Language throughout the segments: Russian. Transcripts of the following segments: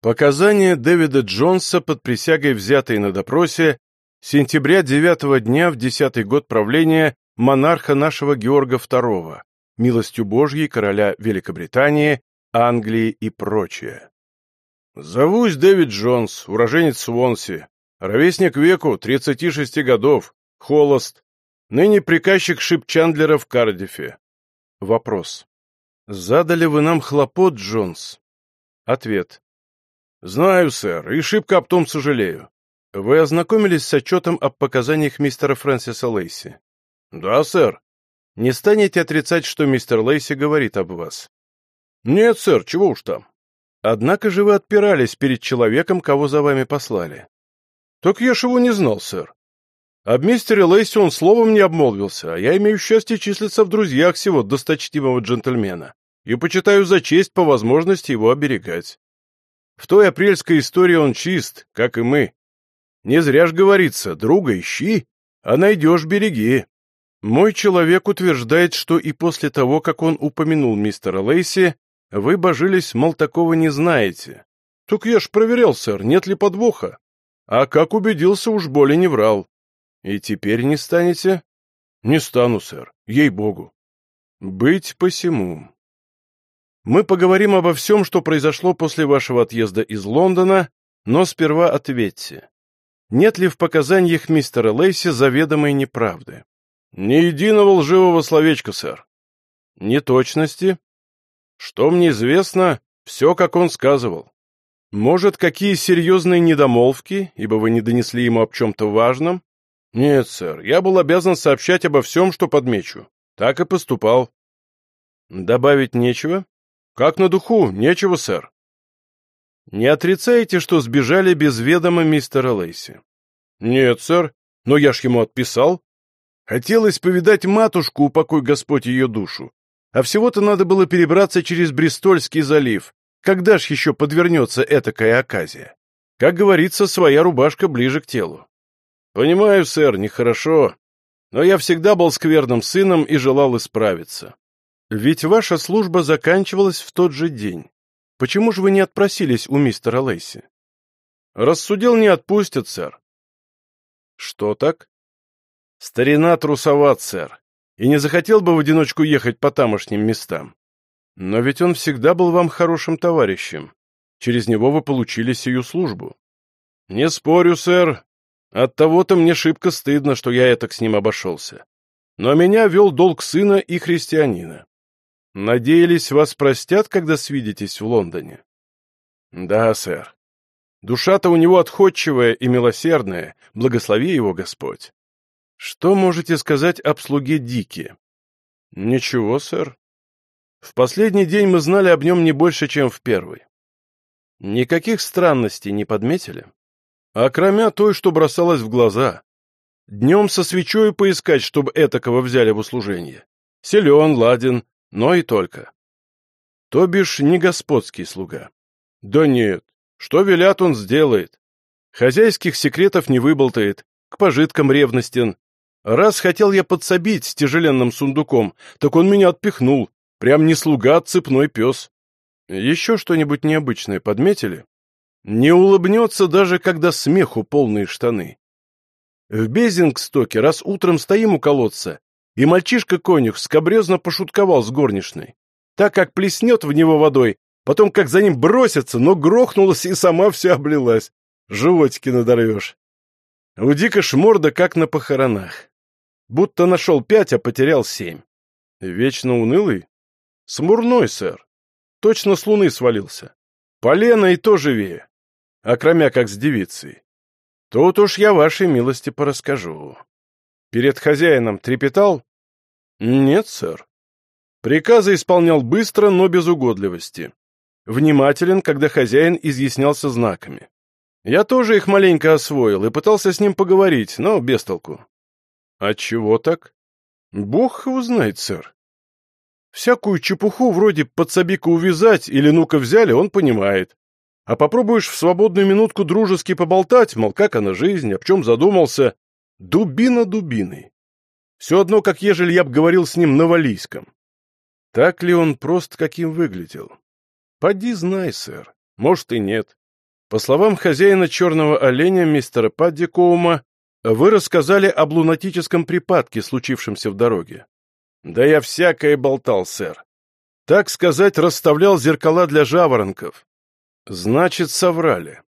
Показания Дэвида Джонса под присягой, взятые на допросе, сентября 9 дня в десятый год правления монарха нашего Георга II, милостью Божьей короля Великобритании, Англии и прочее. Зовусь Дэвид Джонс, уроженец Свонси, ровесник веку, 36 годов, холост, ныне приказчик Шип Чандлера в Кардифе. Вопрос. Задали вы нам хлопот, Джонс? Ответ. «Знаю, сэр, и шибко об том сожалею. Вы ознакомились с отчетом об показаниях мистера Фрэнсиса Лейси?» «Да, сэр». «Не станете отрицать, что мистер Лейси говорит об вас?» «Нет, сэр, чего уж там». «Однако же вы отпирались перед человеком, кого за вами послали». «Так я ж его не знал, сэр. Об мистере Лейси он словом не обмолвился, а я имею счастье числиться в друзьях всего досточтимого джентльмена и почитаю за честь по возможности его оберегать. В той апрельской истории он чист, как и мы. Не зря ж говорится, друга ищи, а найдешь береги. Мой человек утверждает, что и после того, как он упомянул мистера Лейси, вы божились, мол, такого не знаете. Так я ж проверял, сэр, нет ли подвоха. А как убедился, уж более не врал. И теперь не станете? Не стану, сэр, ей-богу. Быть посему. Мы поговорим обо всем, что произошло после вашего отъезда из Лондона, но сперва ответьте. Нет ли в показаниях мистера Лейси заведомой неправды? Ни единого лживого словечка, сэр. Неточности? Что мне известно, все, как он сказывал. Может, какие серьезные недомолвки, ибо вы не донесли ему об чем-то важном? Нет, сэр, я был обязан сообщать обо всем, что подмечу. Так и поступал. Добавить нечего? «Как на духу, нечего, сэр». «Не отрицаете, что сбежали без ведома мистера Лейси?» «Нет, сэр, но я ж ему отписал. Хотелось повидать матушку, упокой Господь ее душу. А всего-то надо было перебраться через Бристольский залив. Когда ж еще подвернется этакая оказия? Как говорится, своя рубашка ближе к телу». «Понимаю, сэр, нехорошо, но я всегда был скверным сыном и желал исправиться. Ведь ваша служба заканчивалась в тот же день. Почему же вы не отпросились у мистера Лейси? Рассудил, не отпустят, сэр. Что так? Старина трусоват, сэр, и не захотел бы в одиночку ехать по тамошним местам. Но ведь он всегда был вам хорошим товарищем. Через него вы получили сию службу. Не спорю, сэр. От того-то мне шибко стыдно, что я так с ним обошелся. Но меня вел долг сына и христианина. Надеялись, вас простят, когда свидитесь в Лондоне? Да, сэр. Душа-то у него отходчивая и милосердная, благослови его Господь. Что можете сказать об слуге Дике? Ничего, сэр. В последний день мы знали об нем не больше, чем в первый. Никаких странностей не подметили? А кроме той, что бросалось в глаза. Днем со свечой поискать, чтобы этакого взяли в услужение. Силен, ладен, но и только. То бишь не господский слуга. Да нет, что велят, он сделает. Хозяйских секретов не выболтает, к пожиткам ревностен. Раз хотел я подсобить с тяжеленным сундуком, так он меня отпихнул. Прям не слуга, а цепной пес. Еще что-нибудь необычное подметили? Не улыбнется даже, когда смеху полные штаны. В Безингстоке раз утром стоим у колодца, и мальчишка-конюх скобрезно пошутковал с горничной. Так как плеснет в него водой, потом как за ним бросится, но грохнулась и сама вся облилась. Животики надорвешь. У Дика шморда как на похоронах. Будто нашел пять, а потерял семь. Вечно унылый? Смурной, сэр. Точно с луны свалился. Полено и то живее. А кроме как с девицей. Тут уж я вашей милости порасскажу. Перед хозяином трепетал, «Нет, сэр». Приказы исполнял быстро, но без угодливости. Внимателен, когда хозяин изъяснялся знаками. Я тоже их маленько освоил и пытался с ним поговорить, но без толку. Отчего так? Бог его знает, сэр. Всякую чепуху вроде «подсоби-ка увязать» или «ну-ка взяли» он понимает. А попробуешь в свободную минутку дружески поболтать, мол, как она жизнь, об чем задумался, дубина дубиной. Все одно, как ежели я б говорил с ним на валийском. Так ли он прост, каким выглядел? Поди знай, сэр. Может и нет. По словам хозяина черного оленя, мистера Падди Коума, вы рассказали об лунатическом припадке, случившемся в дороге. Да я всякое болтал, сэр. Так сказать, расставлял зеркала для жаворонков. Значит, соврали.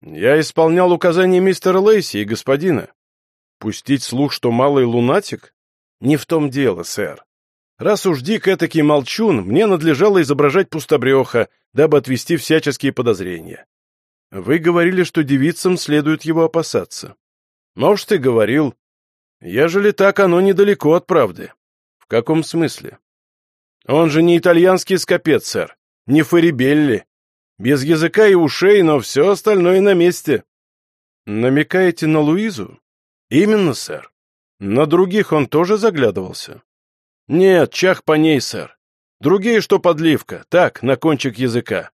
Я исполнял указания мистера Лейси и господина. Пустить слух, что малый лунатик? Не в том дело, сэр. Раз уж Дик этакий молчун, мне надлежало изображать пустобреха, дабы отвести всяческие подозрения. Вы говорили, что девицам следует его опасаться. Может, и говорил. Ежели так, оно недалеко от правды. В каком смысле? Он же не итальянский скопец, сэр, не Фарибелли. Без языка и ушей, но все остальное на месте. Намекаете на Луизу? Именно, сэр. На других он тоже заглядывался? Нет, чах по ней, сэр. Другие, что подливка, так, на кончик языка.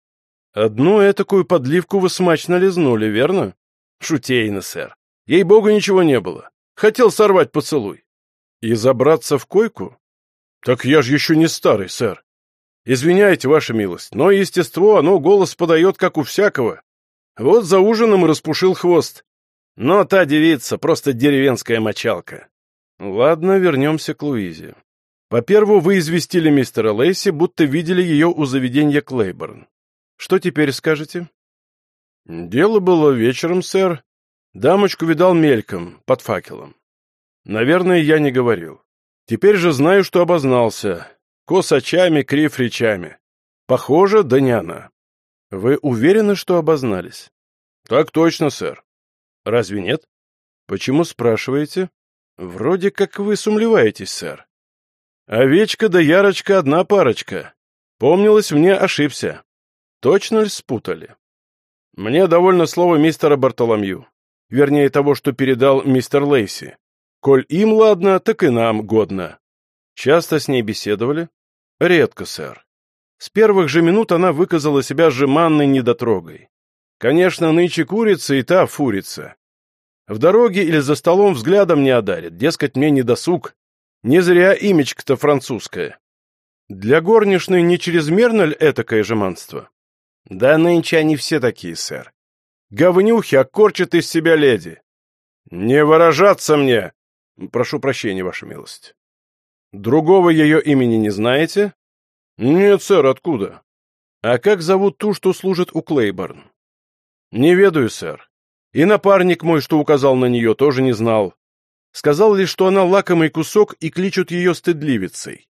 Одну этакую подливку вы смачно лизнули, верно? Шутейно, сэр. Ей-богу, ничего не было. Хотел сорвать поцелуй. И забраться в койку? Так я же еще не старый, сэр. Извиняйте, ваша милость, но естество, оно голос подает, как у всякого. Вот за ужином распушил хвост. Но та девица просто деревенская мочалка. Ладно, вернемся к Луизе. По-первых, вы известили мистера Лейси, будто видели ее у заведения Клейборн. Что теперь скажете? Дело было вечером, сэр. Дамочку видал мельком, под факелом. Наверное, я не говорил. Теперь же знаю, что обознался. Кос очами, крив речами. Похоже, да не она. Вы уверены, что обознались? Так точно, сэр. Разве нет? Почему спрашиваете? Вроде как вы сумлеваетесь, сэр. Овечка да Ярочка одна парочка. Помнилось мне, ошибся. Точно ли спутали? Мне довольно слово мистера Бартоломью. Вернее, того, что передал мистер Лейси. Коль им ладно, так и нам годно. Часто с ней беседовали? Редко, сэр. С первых же минут она выказала себя жеманной недотрогой. Конечно, нынче курица и та фурица. В дороге или за столом взглядом не одарит, дескать, мне не досуг. Не зря имечко-то французское. Для горничной не чрезмерно ли этакое жеманство? Да нынче они все такие, сэр. Говнюхи окорчат из себя леди. Не выражаться мне! Прошу прощения, ваша милость. Другого ее имени не знаете? Нет, сэр, откуда? А как зовут ту, что служит у Клейборн? Не ведаю, сэр. И напарник мой, что указал на нее, тоже не знал. Сказал лишь, что она лакомый кусок и кличут ее стыдливицей.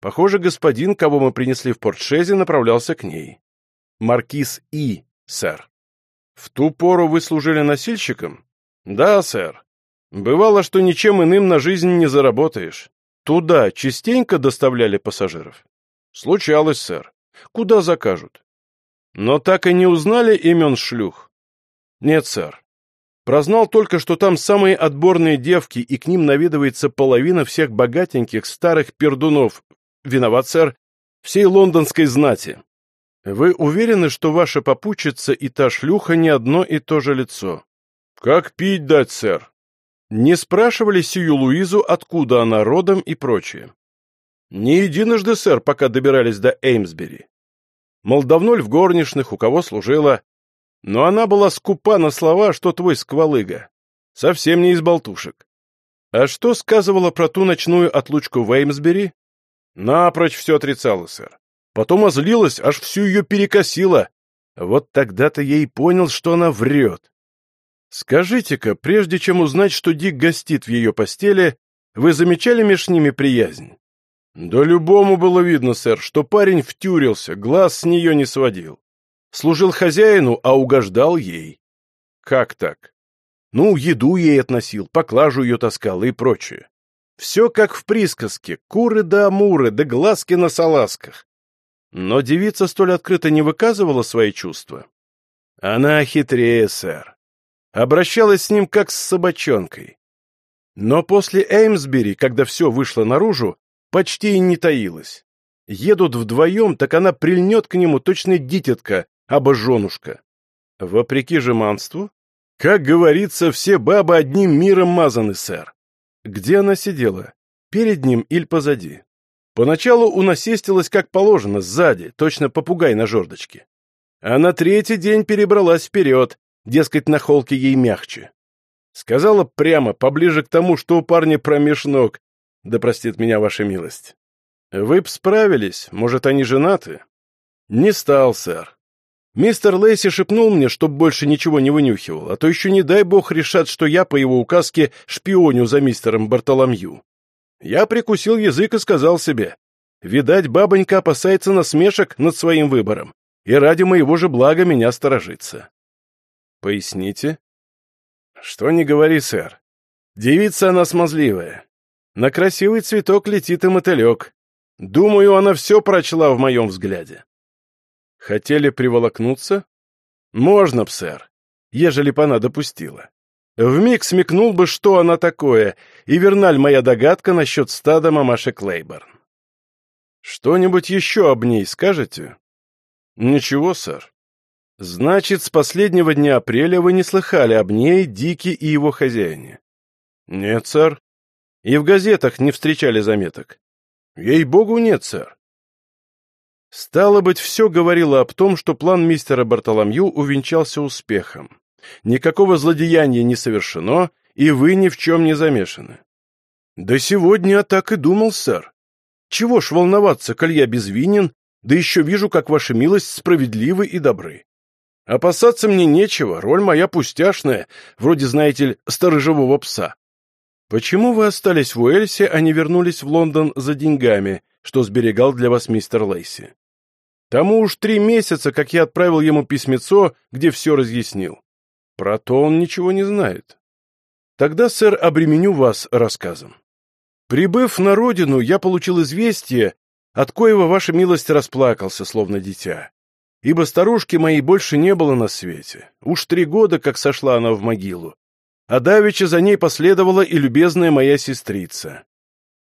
Похоже, господин, кого мы принесли в портшезе, направлялся к ней. Маркиз И, сэр. В ту пору вы служили носильщиком? Да, сэр. Бывало, что ничем иным на жизнь не заработаешь. Туда частенько доставляли пассажиров? Случалось, сэр. Куда закажут? Но так и не узнали имен шлюх? Нет, сэр. Прознал только, что там самые отборные девки, и к ним наведывается половина всех богатеньких старых пердунов. Виноват, сэр, всей лондонской знати. Вы уверены, что ваша попутчица и та шлюха не одно и то же лицо? Как пить дать, сэр? Не спрашивали сию Луизу, откуда она родом и прочее? Не единожды, сэр, пока добирались до Эймсбери. Мол, давно ли в горничных, у кого служила, но она была скупа на слова, что твой сквалыга. Совсем не из болтушек. А что сказывала про ту ночную отлучку в Эймсбери? Напрочь все отрицала, сэр. Потом озлилась, аж всю ее перекосила. Вот тогда-то я и понял, что она врет. Скажите-ка, прежде чем узнать, что Дик гостит в ее постели, вы замечали меж ними приязнь? Да любому было видно, сэр, что парень втюрился, глаз с нее не сводил. Служил хозяину, а угождал ей. Как так? Ну, еду ей относил, поклажу ее таскал и прочее. Все как в присказке, куры да амуры, да глазки на салазках. Но девица столь открыто не выказывала свои чувства. Она хитрее, сэр. Обращалась с ним как с собачонкой. Но после Эймсбери, когда все вышло наружу, почти и не таилась. Едут вдвоем, так она прильнет к нему точно дитятка, аба женушка. Вопреки жеманству, как говорится, все бабы одним миром мазаны, сэр. Где она сидела? Перед ним или позади? Поначалу унасестилась как положено, сзади, точно попугай на жердочке. А на третий день перебралась вперед, дескать, на холке ей мягче. Сказала прямо, поближе к тому, что у парня промеж ног. Да простит меня ваша милость. Вы б справились, может, они женаты? Не стал, сэр. Мистер Лейси шепнул мне, чтоб больше ничего не вынюхивал, а то еще не дай бог решат, что я по его указке шпионю за мистером Бартоломью. Я прикусил язык и сказал себе, видать, бабонька опасается насмешек над своим выбором, и ради моего же блага меня сторожится. Поясните? Что не говори, сэр. Девица она смазливая. На красивый цветок летит и мотылек. Думаю, она все прочла в моем взгляде. Хотели приволокнуться? Можно б, сэр, ежели б она допустила. Вмиг смекнул бы, что она такое, и верналь моя догадка насчет стада мамаши Клейборн. Что-нибудь еще об ней скажете? Ничего, сэр. Значит, с последнего дня апреля вы не слыхали об ней, Дики и его хозяине? Нет, сэр. И в газетах не встречали заметок. Ей-богу, нет, сэр. Стало быть, все говорило об том, что план мистера Бартоломью увенчался успехом. Никакого злодеяния не совершено, и вы ни в чем не замешаны. Да сегодня я так и думал, сэр. Чего ж волноваться, коль я безвинен, да еще вижу, как ваша милость справедливы и добры. Опасаться мне нечего, роль моя пустяшная, вроде, знаете ли, сторожевого пса. Почему вы остались в Уэльсе, а не вернулись в Лондон за деньгами, что сберегал для вас мистер Лейси? Тому уж три месяца, как я отправил ему письмецо, где все разъяснил. Про то он ничего не знает. Тогда, сэр, обременю вас рассказом. Прибыв на родину, я получил известие, от коего ваша милость расплакался, словно дитя ибо старушки моей больше не было на свете. Уж три года, как сошла она в могилу. А давеча за ней последовала и любезная моя сестрица.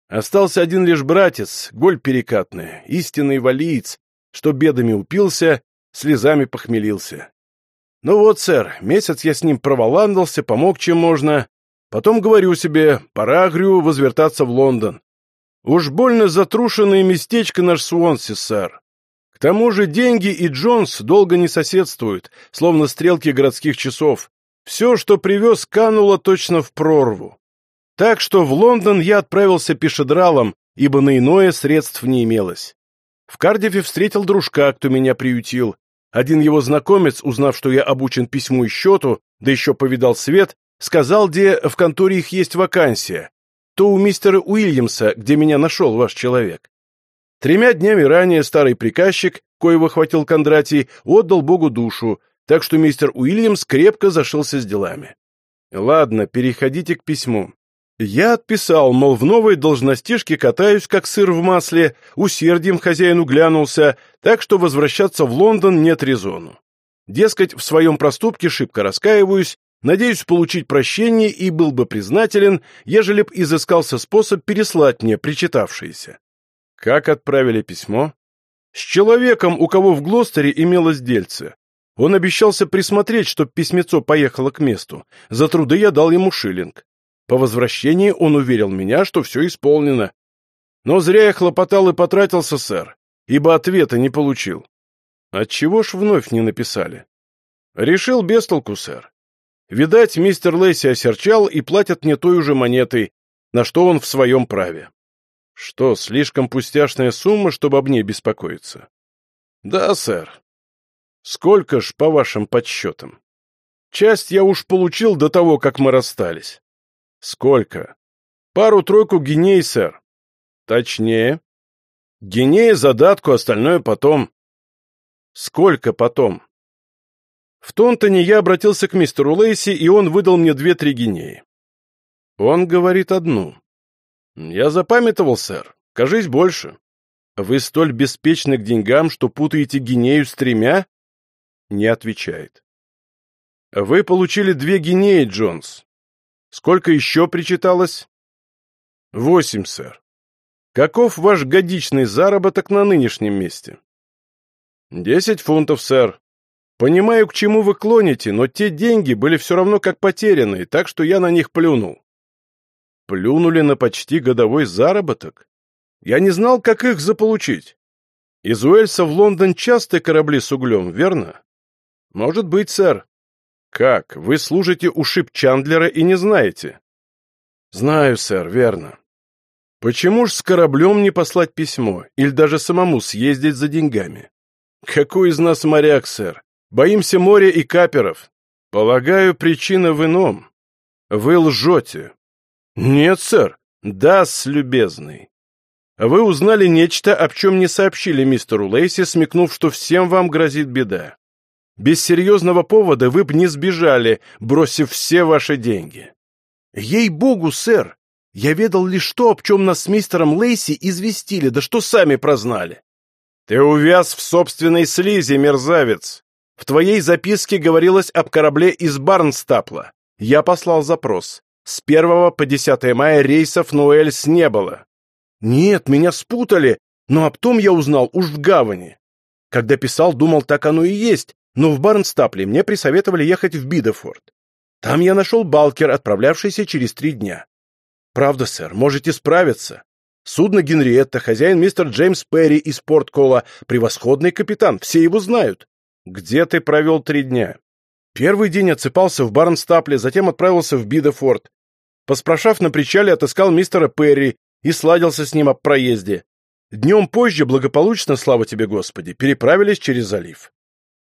Остался один лишь братец, голь перекатная, истинный валиец, что бедами упился, слезами похмелился. Ну вот, сэр, месяц я с ним проволандался, помог чем можно. Потом говорю себе, пора, грю, возвертаться в Лондон. Уж больно затрушенное местечко наш Суонси, сэр тому же деньги и Джонс долго не соседствуют, словно стрелки городских часов. Все, что привез, кануло точно в прорву. Так что в Лондон я отправился пешедралом, ибо на иное средств не имелось. В Кардифе встретил дружка, кто меня приютил. Один его знакомец, узнав, что я обучен письму и счету, да еще повидал свет, сказал, где в конторе их есть вакансия. То у мистера Уильямса, где меня нашел ваш человек. Тремя днями ранее старый приказчик, коего хватил Кондратий, отдал Богу душу, так что мистер Уильямс крепко зашился с делами. Ладно, переходите к письму. Я отписал, мол, в новой должностишке катаюсь, как сыр в масле, усердием хозяину глянулся, так что возвращаться в Лондон нет резону. Дескать, в своем проступке шибко раскаиваюсь, надеюсь получить прощение и был бы признателен, ежели б изыскался способ переслать мне причитавшееся. Как отправили письмо? С человеком, у кого в Глостере имелось дельце. Он обещался присмотреть, чтоб письмецо поехало к месту. За труды я дал ему шиллинг. По возвращении он уверил меня, что все исполнено. Но зря я хлопотал и потратился, сэр, ибо ответа не получил. Отчего ж вновь не написали? Решил без толку, сэр. Видать, мистер Лейси осерчал и платят мне той же монетой, на что он в своем праве. Что, слишком пустяшная сумма, чтобы об ней беспокоиться? Да, сэр. Сколько ж, по вашим подсчетам? Часть я уж получил до того, как мы расстались. Сколько? Пару-тройку геней, сэр. Точнее. Генея задатку, остальное потом. Сколько потом? В Тонтоне я обратился к мистеру Лейси, и он выдал мне две-три гинеи. Он говорит одну. «Я запамятовал, сэр. Кажись, больше. Вы столь беспечны к деньгам, что путаете гинею с тремя?» Не отвечает. «Вы получили две гинеи, Джонс. Сколько еще причиталось?» «Восемь, сэр. Каков ваш годичный заработок на нынешнем месте?» «Десять фунтов, сэр. Понимаю, к чему вы клоните, но те деньги были все равно как потерянные, так что я на них плюнул. Плюнули на почти годовой заработок. Я не знал, как их заполучить. Из Уэльса в Лондон часто корабли с углем, верно? Может быть, сэр. Как? Вы служите у шип Чандлера и не знаете? Знаю, сэр, верно. Почему ж с кораблем не послать письмо или даже самому съездить за деньгами? Какой из нас моряк, сэр? Боимся моря и каперов. Полагаю, причина в ином. Вы лжете. Нет, сэр. Да, с любезный. Вы узнали нечто, о чем не сообщили мистеру Лейси, смекнув, что всем вам грозит беда. Без серьезного повода вы б не сбежали, бросив все ваши деньги. Ей-богу, сэр, я ведал лишь то, об чем нас с мистером Лейси известили, да что сами прознали. Ты увяз в собственной слизи, мерзавец. В твоей записке говорилось об корабле из Барнстапла. Я послал запрос. С 1 по 10 мая рейсов Нуэльс не было. Нет, меня спутали, но об том я узнал уж в гавани. Когда писал, думал, так оно и есть, но в Барнстапле мне присоветовали ехать в Бидефорд. Там я нашел Балкер, отправлявшийся через три дня. Правда, сэр, можете справиться. Судно Генриетта, хозяин мистер Джеймс Перри из Порткола, превосходный капитан, все его знают. Где ты провел три дня? Первый день отсыпался в Барнстапле, затем отправился в Бидефорд. Поспрашав на причале, отыскал мистера Перри и сладился с ним об проезде. Днем позже, благополучно, слава тебе, Господи, переправились через залив.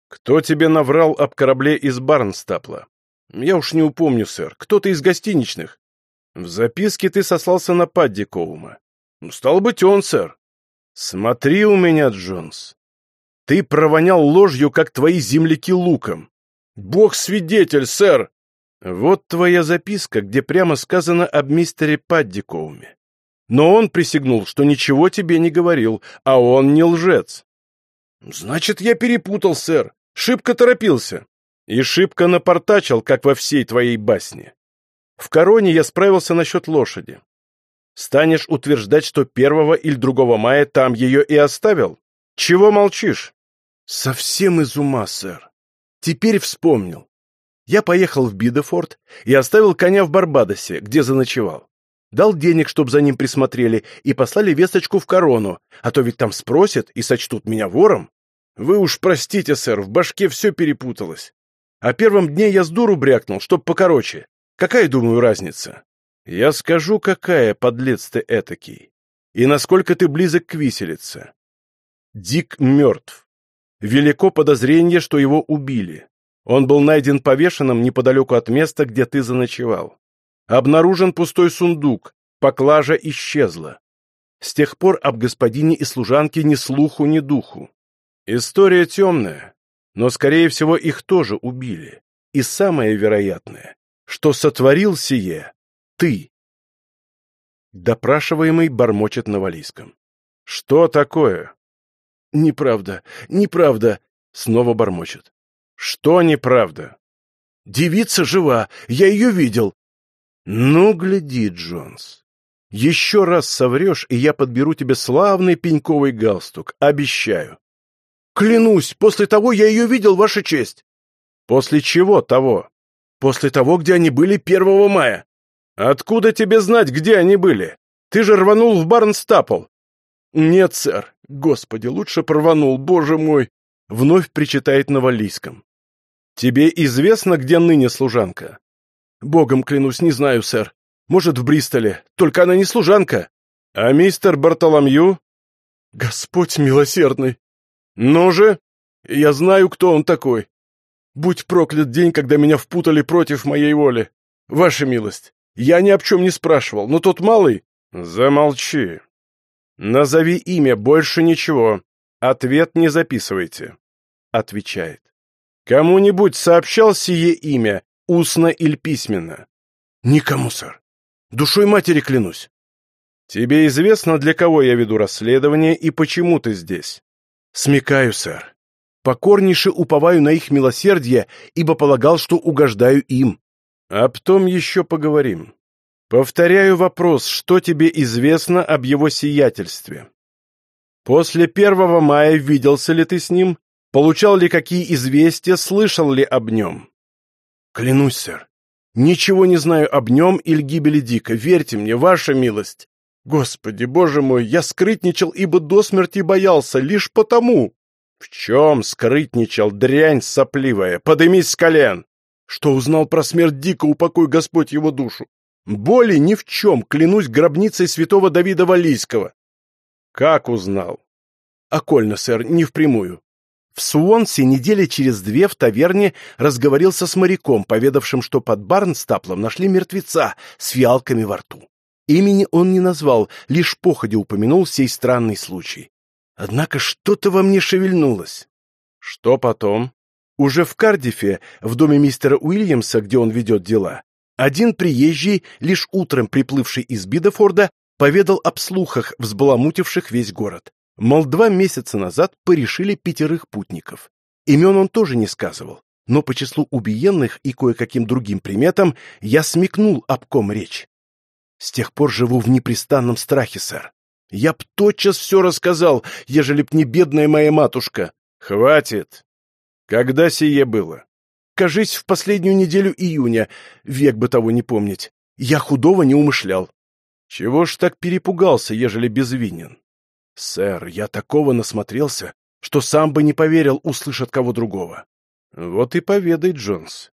Кто тебе наврал об корабле из Барнстапла? Я уж не упомню, сэр. Кто-то из гостиничных. В записке ты сослался на Падди Коума. Ну, стал быть, он, сэр. Смотри у меня, Джонс. Ты провонял ложью, как твои земляки луком. Бог свидетель, сэр. Вот твоя записка, где прямо сказано об мистере Падди Коуме. Но он присягнул, что ничего тебе не говорил, а он не лжец. Значит, я перепутал, сэр. Шибко торопился. И шибко напортачил, как во всей твоей басне. В короне я справился насчет лошади. Станешь утверждать, что первого или другого мая там ее и оставил? Чего молчишь? Совсем из ума, сэр. Теперь вспомнил. Я поехал в Бидефорд и оставил коня в Барбадосе, где заночевал. Дал денег, чтобы за ним присмотрели, и послали весточку в корону, а то ведь там спросят и сочтут меня вором. Вы уж простите, сэр, в башке все перепуталось. А первом дне я с дуру брякнул, чтоб покороче. Какая, думаю, разница? Я скажу, какая, подлец ты этакий. И насколько ты близок к виселице. Дик мертв. Велико подозрение, что его убили. Он был найден повешенным неподалеку от места, где ты заночевал. Обнаружен пустой сундук, поклажа исчезла. С тех пор об господине и служанке ни слуху, ни духу. История темная, но, скорее всего, их тоже убили. И самое вероятное, что сотворил сие ты. Допрашиваемый бормочет на валийском. Что такое? Неправда, неправда, снова бормочет. Что неправда? Девица жива, я ее видел. Ну, гляди, Джонс. Еще раз соврешь, и я подберу тебе славный пеньковый галстук, обещаю. Клянусь, после того я ее видел, Ваша честь. После чего того? После того, где они были 1 мая. Откуда тебе знать, где они были? Ты же рванул в Барнстапл. Нет, сэр. Господи, лучше прорванул, боже мой. Вновь причитает на валлийском. Тебе известно, где ныне служанка? Богом клянусь, не знаю, сэр. Может, в Бристоле. Только она не служанка. А мистер Бартоломью? Господь милосердный. «Ну же! Я знаю, кто он такой. Будь проклят день, когда меня впутали против моей воли. Ваша милость, я ни об чем не спрашивал, но тот малый...» «Замолчи. Назови имя, больше ничего. Ответ не записывайте», — отвечает. «Кому-нибудь сообщал сие имя, устно или письменно?» «Никому, сэр. Душой матери клянусь». «Тебе известно, для кого я веду расследование и почему ты здесь?» Смекаю, сэр. Покорнейше уповаю на их милосердие, ибо полагал, что угождаю им. Об том еще поговорим. Повторяю вопрос, что тебе известно об его сиятельстве? После первого мая виделся ли ты с ним? Получал ли какие известия, слышал ли об нем? Клянусь, сэр. Ничего не знаю об нем или гибели Дика. Верьте мне, ваша милость. Господи, боже мой, я скрытничал, ибо до смерти боялся, лишь потому. В чем скрытничал, дрянь сопливая? Подымись с колен! Что узнал про смерть Дика, упокой Господь его душу? Боли ни в чем, клянусь гробницей святого Давида Валийского. Как узнал? Окольно, сэр, не впрямую. В Суонсе недели через две в таверне разговорился с моряком, поведавшим, что под Барнстаплом нашли мертвеца с фиалками во рту. Имени он не назвал, лишь походя упомянул сей странный случай. Однако что-то во мне шевельнулось. Что потом? Уже в Кардифе, в доме мистера Уильямса, где он ведет дела, один приезжий, лишь утром приплывший из Бидефорда, поведал об слухах, взбаламутивших весь город. Мол, два месяца назад порешили пятерых путников. Имен он тоже не сказывал, но по числу убиенных и кое-каким другим приметам я смекнул, об ком речь. С тех пор живу в непрестанном страхе, сэр. Я б тотчас все рассказал, ежели б не бедная моя матушка. Хватит. Когда сие было? Кажись, в последнюю неделю июня, век бы того не помнить. Я худого не умышлял. Чего ж так перепугался, ежели безвинен? Сэр, я такого насмотрелся, что сам бы не поверил, услышать кого другого. Вот и поведай, Джонс.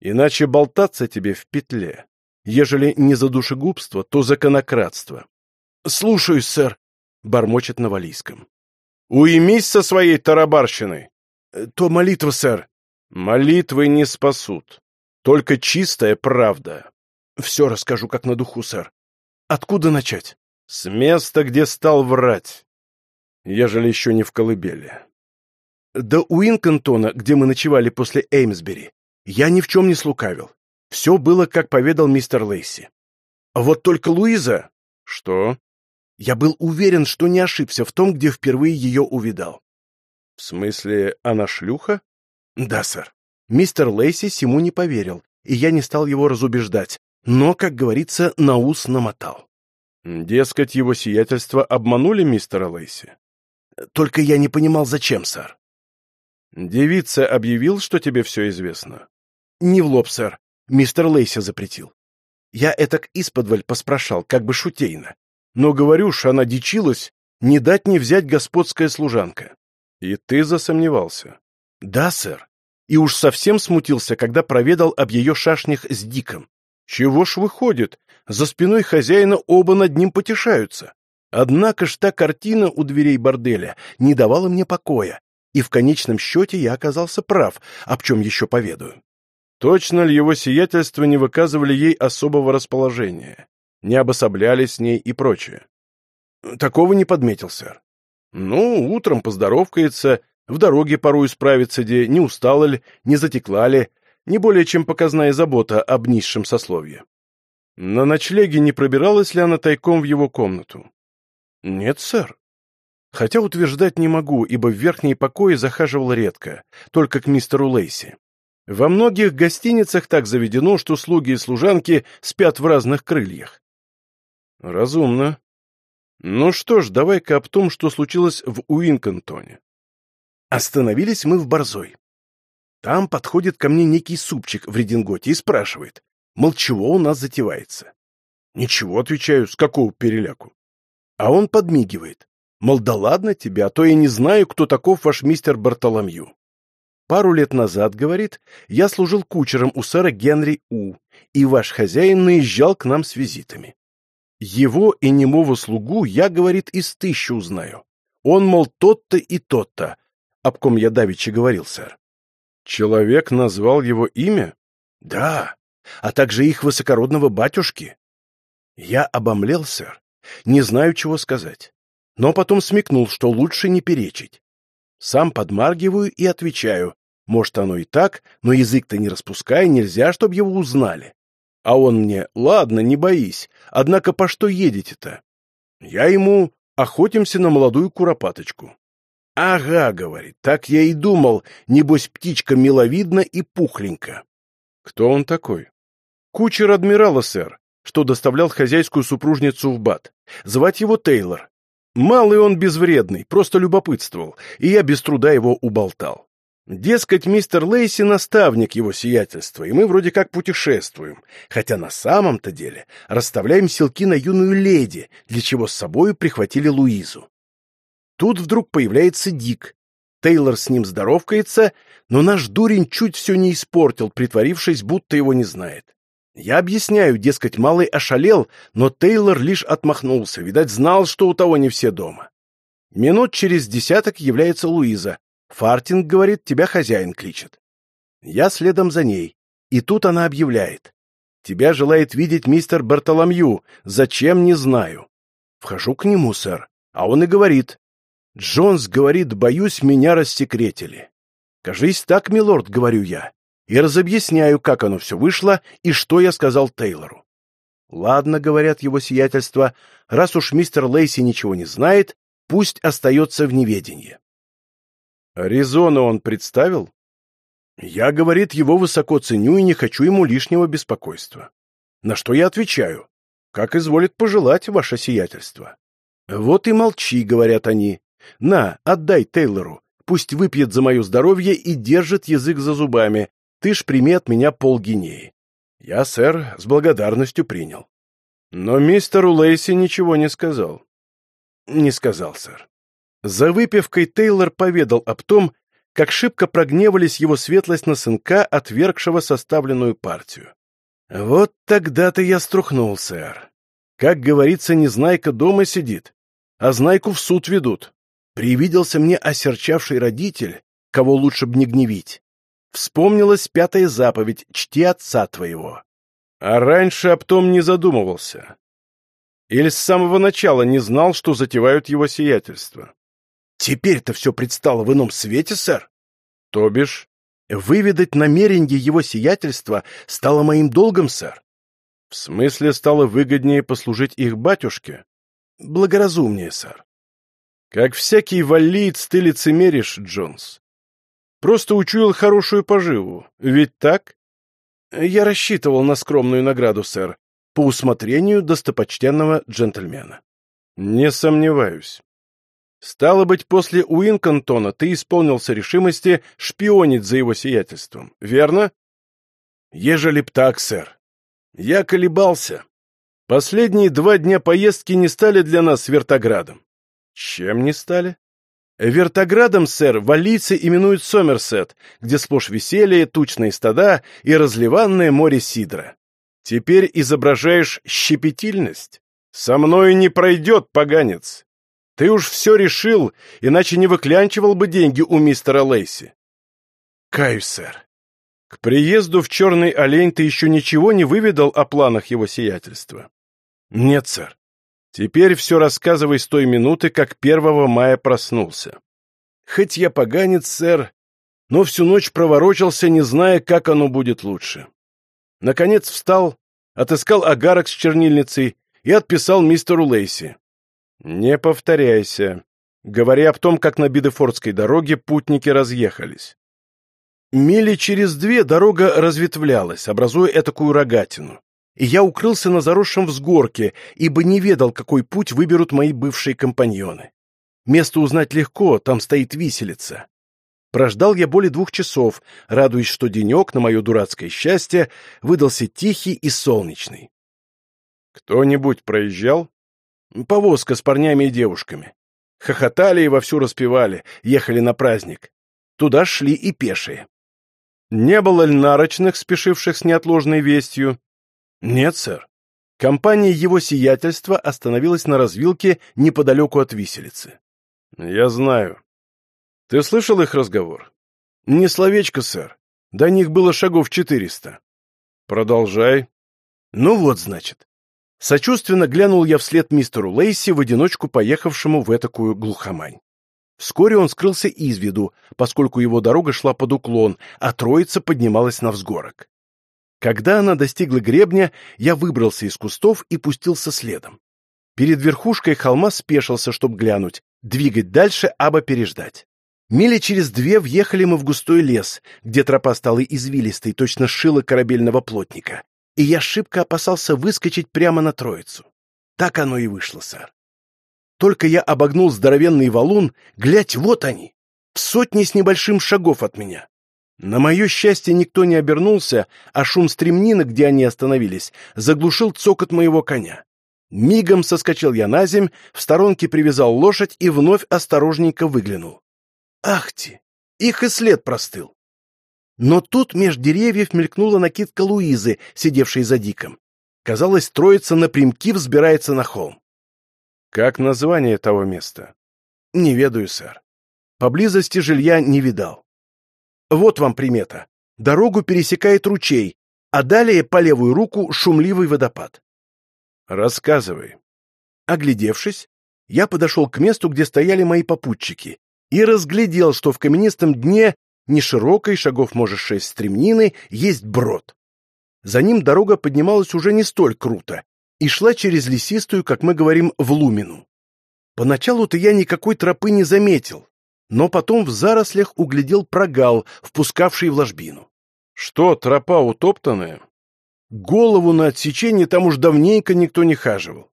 Иначе болтаться тебе в петле. Ежели не за душегубство, то за конократство. — Слушаюсь, сэр, — бормочет на валийском. — Уймись со своей тарабарщиной. То молитва, сэр. — Молитвы не спасут. Только чистая правда. — Все расскажу, как на духу, сэр. Откуда начать? — С места, где стал врать. Ежели еще не в колыбели. До Уинкентона, где мы ночевали после Эймсбери, я ни в чем не слукавил. Все было, как поведал мистер Лейси. Вот только Луиза... Что? Я был уверен, что не ошибся в том, где впервые ее увидал. В смысле, она шлюха? Да, сэр. Мистер Лейси сему не поверил, и я не стал его разубеждать, но, как говорится, на ус намотал. Дескать, его сиятельство обманули мистера Лейси? Только я не понимал, зачем, сэр. Девица объявил, что тебе все известно? Не в лоб, сэр. Мистер Лейси запретил. Я этак исподволь поспрашал, как бы шутейно. Но, говорю ж, она дичилась, не дать не взять господская служанка. И ты засомневался? Да, сэр. И уж совсем смутился, когда проведал об ее шашнях с Диком. Чего ж выходит? За спиной хозяина оба над ним потешаются. Однако ж та картина у дверей борделя не давала мне покоя, и в конечном счете я оказался прав, об чем еще поведаю. Точно ли его сиятельство не выказывали ей особого расположения, не обособляли с ней и прочее? Такого не подметил, сэр. Ну, утром поздоровкается, в дороге порой справится, где не устала ли, не затекла ли, не более чем показная забота об низшем сословии. На ночлеге не пробиралась ли она тайком в его комнату? Нет, сэр. Хотя утверждать не могу, ибо в верхние покои захаживал редко, только к мистеру Лейси. Во многих гостиницах так заведено, что слуги и служанки спят в разных крыльях. Разумно. Ну что ж, давай-ка об том, что случилось в Уинкентоне. Остановились мы в Борзой. Там подходит ко мне некий супчик в рединготе и спрашивает, мол, чего у нас затевается. Ничего, отвечаю, с какого переляку. А он подмигивает, мол, да ладно тебе, а то я не знаю, кто таков ваш мистер Бартоломью. Пару лет назад, говорит, я служил кучером у сэра Генри У, и ваш хозяин наезжал к нам с визитами. Его и немого слугу я, говорит, из тысячи узнаю. Он, мол, тот-то и тот-то, об ком я давеча говорил, сэр. Человек назвал его имя? Да, а также их высокородного батюшки. Я обомлел, сэр, не знаю, чего сказать, но потом смекнул, что лучше не перечить. Сам подмаргиваю и отвечаю. Может, оно и так, но язык-то не распускай, нельзя, чтобы его узнали. А он мне, ладно, не боись, однако по что едете-то? Я ему, охотимся на молодую куропаточку. Ага, говорит, так я и думал, небось птичка миловидна и пухленька. Кто он такой? Кучер адмирала, сэр, что доставлял хозяйскую супружницу в Бат. Звать его Тейлор. Малый он безвредный, просто любопытствовал, и я без труда его уболтал. Дескать, мистер Лейси — наставник его сиятельства, и мы вроде как путешествуем, хотя на самом-то деле расставляем селки на юную леди, для чего с собой прихватили Луизу. Тут вдруг появляется Дик. Тейлор с ним здоровкается, но наш дурень чуть все не испортил, притворившись, будто его не знает. Я объясняю, дескать, малый ошалел, но Тейлор лишь отмахнулся, видать, знал, что у того не все дома. Минут через десяток является Луиза, Фартинг говорит, тебя хозяин кличет. Я следом за ней. И тут она объявляет. Тебя желает видеть мистер Бартоломью. Зачем, не знаю. Вхожу к нему, сэр. А он и говорит. Джонс говорит, боюсь, меня рассекретили. Кажись так, милорд, говорю я. И разобъясняю, как оно все вышло и что я сказал Тейлору. Ладно, говорят его сиятельства, раз уж мистер Лейси ничего не знает, пусть остается в неведении. Резону он представил? Я, говорит, его высоко ценю и не хочу ему лишнего беспокойства. На что я отвечаю? Как изволит пожелать ваше сиятельство. Вот и молчи, говорят они. На, отдай Тейлору. Пусть выпьет за мое здоровье и держит язык за зубами. Ты ж прими от меня полгинеи. Я, сэр, с благодарностью принял. Но мистеру Лейси ничего не сказал. Не сказал, сэр. За выпивкой Тейлор поведал об том, как шибко прогневались его светлость на сынка, отвергшего составленную партию. Вот тогда-то я струхнул, сэр. Как говорится, незнайка дома сидит, а знайку в суд ведут. Привиделся мне осерчавший родитель, кого лучше б не гневить. Вспомнилась пятая заповедь «Чти отца твоего». А раньше об том не задумывался. Или с самого начала не знал, что затевают его сиятельство. Теперь-то все предстало в ином свете, сэр. То бишь, выведать намерение его сиятельства стало моим долгом, сэр. В смысле, стало выгоднее послужить их батюшке? Благоразумнее, сэр. Как всякий валлиец ты лицемеришь, Джонс. Просто учуял хорошую поживу, ведь так? Я рассчитывал на скромную награду, сэр, по усмотрению достопочтенного джентльмена. Не сомневаюсь. Стало быть, после Уинкантона ты исполнился решимости шпионить за его сиятельством, верно? Ежели б так, сэр. Я колебался. Последние два дня поездки не стали для нас вертоградом. Чем не стали? Вертоградом, сэр, валийцы именуют Сомерсет, где сплошь веселье, тучные стада и разливанное море сидра. Теперь изображаешь щепетильность? Со мной не пройдет, поганец. Ты уж все решил, иначе не выклянчивал бы деньги у мистера Лейси. Каюсь, сэр. К приезду в Черный Олень ты еще ничего не выведал о планах его сиятельства? Нет, сэр. Теперь все рассказывай с той минуты, как 1 мая проснулся. Хоть я поганец, сэр, но всю ночь проворочился, не зная, как оно будет лучше. Наконец встал, отыскал агарок с чернильницей и отписал мистеру Лейси. «Не повторяйся», говоря об том, как на Бидефордской дороге путники разъехались. Мили через две дорога разветвлялась, образуя этакую рогатину, и я укрылся на заросшем взгорке, ибо не ведал, какой путь выберут мои бывшие компаньоны. Место узнать легко, там стоит виселица. Прождал я более двух часов, радуясь, что денек, на мое дурацкое счастье, выдался тихий и солнечный. «Кто-нибудь проезжал?» Повозка с парнями и девушками. Хохотали и вовсю распевали, ехали на праздник. Туда шли и пешие. Не было ли нарочных, спешивших с неотложной вестью? Нет, сэр. Компания его сиятельства остановилась на развилке неподалеку от виселицы. Я знаю. Ты слышал их разговор? Не словечко, сэр. До них было шагов четыреста. Продолжай. Ну вот, значит. Сочувственно глянул я вслед мистеру Лейси, в одиночку поехавшему в этакую глухомань. Вскоре он скрылся из виду, поскольку его дорога шла под уклон, а троица поднималась на взгорок. Когда она достигла гребня, я выбрался из кустов и пустился следом. Перед верхушкой холма спешился, чтобы глянуть, двигать дальше, аба переждать. Мили через две въехали мы в густой лес, где тропа стала извилистой, точно шила корабельного плотника и я шибко опасался выскочить прямо на троицу. Так оно и вышло, сэр. Только я обогнул здоровенный валун, глядь, вот они. в сотни с небольшим шагов от меня. На мое счастье, никто не обернулся, а шум стремнины, где они остановились, заглушил цокот моего коня. Мигом соскочил я на земь, в сторонке привязал лошадь и вновь осторожненько выглянул. Ахти! Их и след простыл. Но тут меж деревьев мелькнула накидка Луизы, сидевшей за диком. Казалось, троица напрямки взбирается на холм. Как название того места? Не ведаю, сэр. Поблизости жилья не видал. Вот вам примета. Дорогу пересекает ручей, а далее по левую руку шумливый водопад. Рассказывай. Оглядевшись, я подошел к месту, где стояли мои попутчики, и разглядел, что в каменистом дне, не широкой, шагов может шесть стремнины, есть брод. За ним дорога поднималась уже не столь круто и шла через лесистую, как мы говорим, в лумину. Поначалу-то я никакой тропы не заметил, но потом в зарослях углядел прогал, впускавший в ложбину. Что, тропа утоптанная? Голову на отсечение там уж давненько никто не хаживал.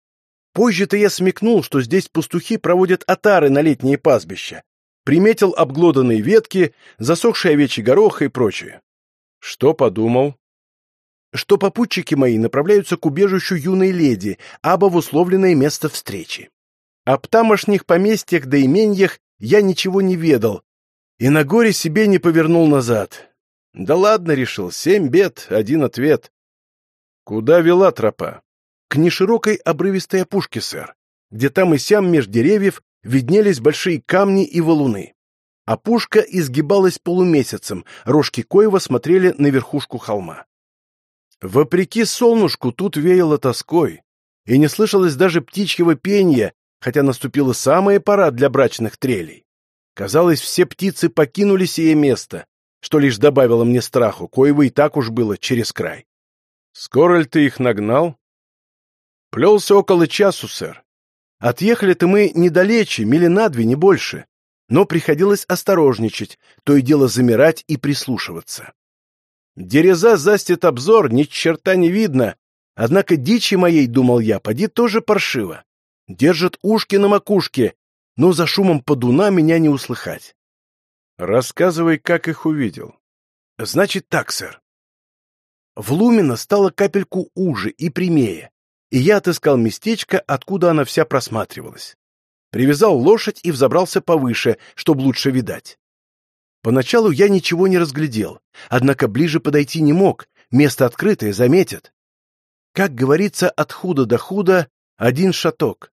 Позже-то я смекнул, что здесь пастухи проводят отары на летние пастбища. Приметил обглоданные ветки, засохший овечий горох и прочее. Что подумал? Что попутчики мои направляются к убежищу юной леди, або в условленное место встречи. Об тамошних поместьях да именьях я ничего не ведал, и на горе себе не повернул назад. Да ладно, решил, семь бед, один ответ. Куда вела тропа? К неширокой обрывистой опушке, сэр, где там и сям меж деревьев виднелись большие камни и валуны. Опушка изгибалась полумесяцем, рожки коева смотрели на верхушку холма. Вопреки солнышку тут веяло тоской, и не слышалось даже птичьего пения, хотя наступила самая пора для брачных трелей. Казалось, все птицы покинули сие место, что лишь добавило мне страху, коего и так уж было через край. Скоро ли ты их нагнал? Плелся около часу, сэр. Отъехали-то мы недалече, мили на две, не больше, но приходилось осторожничать, то и дело замирать и прислушиваться. Дереза застит обзор, ни черта не видно, однако дичи моей, думал я, поди тоже паршиво. Держит ушки на макушке, но за шумом подуна меня не услыхать. Рассказывай, как их увидел. Значит так, сэр. В Лумина стало капельку уже и прямее, и я отыскал местечко, откуда она вся просматривалась. Привязал лошадь и взобрался повыше, чтобы лучше видать. Поначалу я ничего не разглядел, однако ближе подойти не мог, место открытое, заметят. Как говорится, от худа до худа один шаток.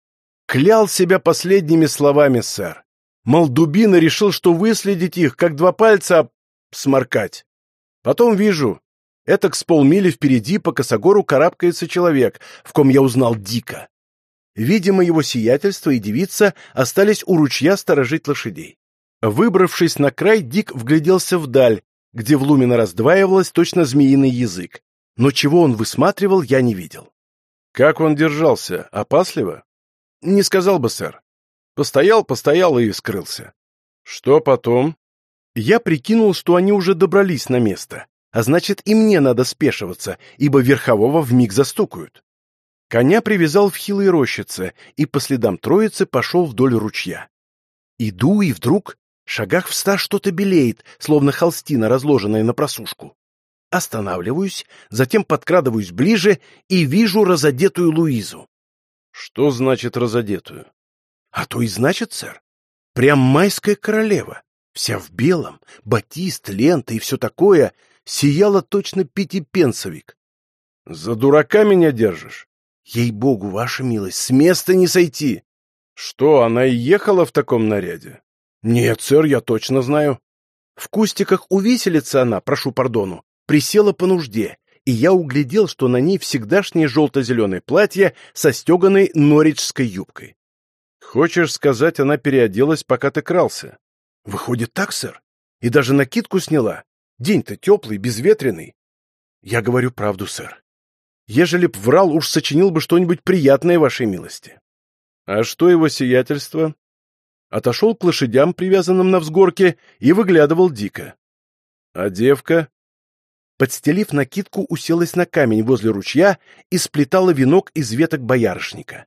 Клял себя последними словами, сэр. Мол, дубина решил, что выследить их, как два пальца, сморкать. Потом вижу, это с полмили впереди по косогору карабкается человек, в ком я узнал Дика. Видимо, его сиятельство и девица остались у ручья сторожить лошадей. Выбравшись на край, Дик вгляделся вдаль, где в лумина раздваивалась точно змеиный язык. Но чего он высматривал, я не видел. Как он держался? Опасливо? Не сказал бы, сэр. Постоял, постоял и скрылся. Что потом? Я прикинул, что они уже добрались на место, а значит и мне надо спешиваться, ибо верхового вмиг застукают. Коня привязал в хилой рощице и по следам троицы пошел вдоль ручья. Иду, и вдруг шагах в ста что-то белеет, словно холстина, разложенная на просушку. Останавливаюсь, затем подкрадываюсь ближе и вижу разодетую Луизу. Что значит разодетую? А то и значит, сэр. Прям майская королева, вся в белом, батист, лента и все такое, сияла точно пятипенсовик. За дурака меня держишь? Ей-богу, ваша милость, с места не сойти. Что, она и ехала в таком наряде? Нет, сэр, я точно знаю. В кустиках у виселицы она, прошу пардону, присела по нужде, и я углядел, что на ней всегдашнее желто-зеленое платье со стеганой норриджской юбкой. Хочешь сказать, она переоделась, пока ты крался? Выходит так, сэр. И даже накидку сняла. День-то теплый, безветренный. Я говорю правду, сэр. Ежели б врал, уж сочинил бы что-нибудь приятное вашей милости. А что его сиятельство? Отошел к лошадям, привязанным на взгорке, и выглядывал дико. А девка? Подстелив накидку, уселась на камень возле ручья и сплетала венок из веток боярышника.